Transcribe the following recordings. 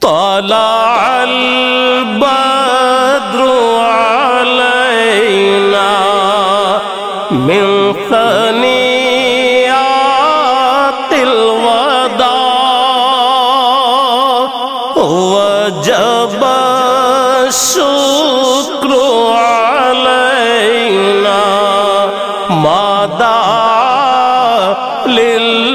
طلع البدر علينا من ثنيات الوداع وجب الشكر علينا ما دعا لله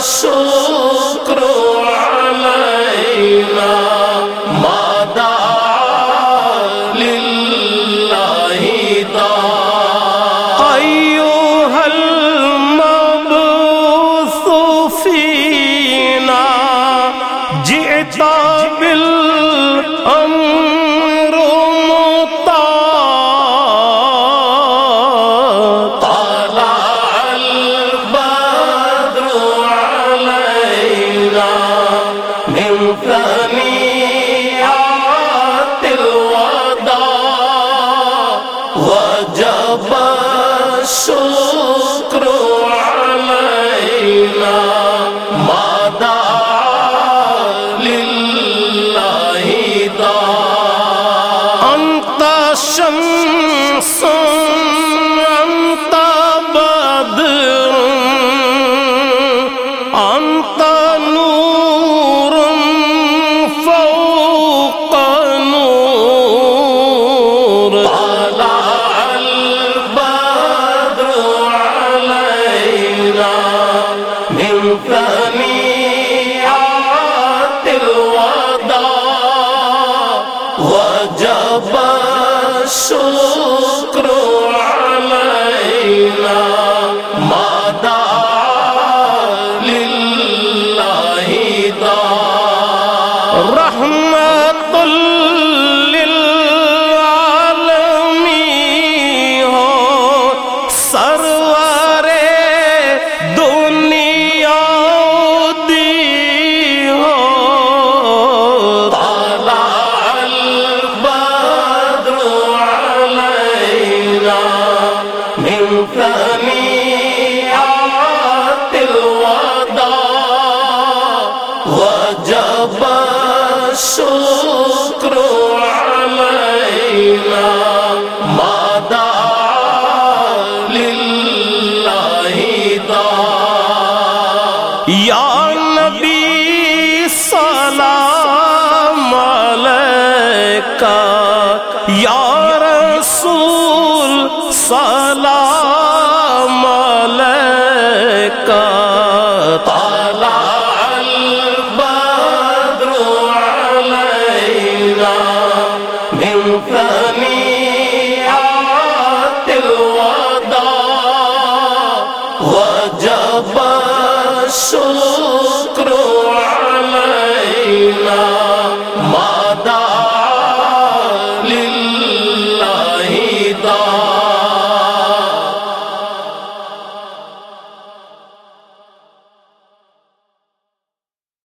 سو شکر علینا والشكر علينا ما دعا لله دا يا نبي سلام عليك يا رسول سلام سو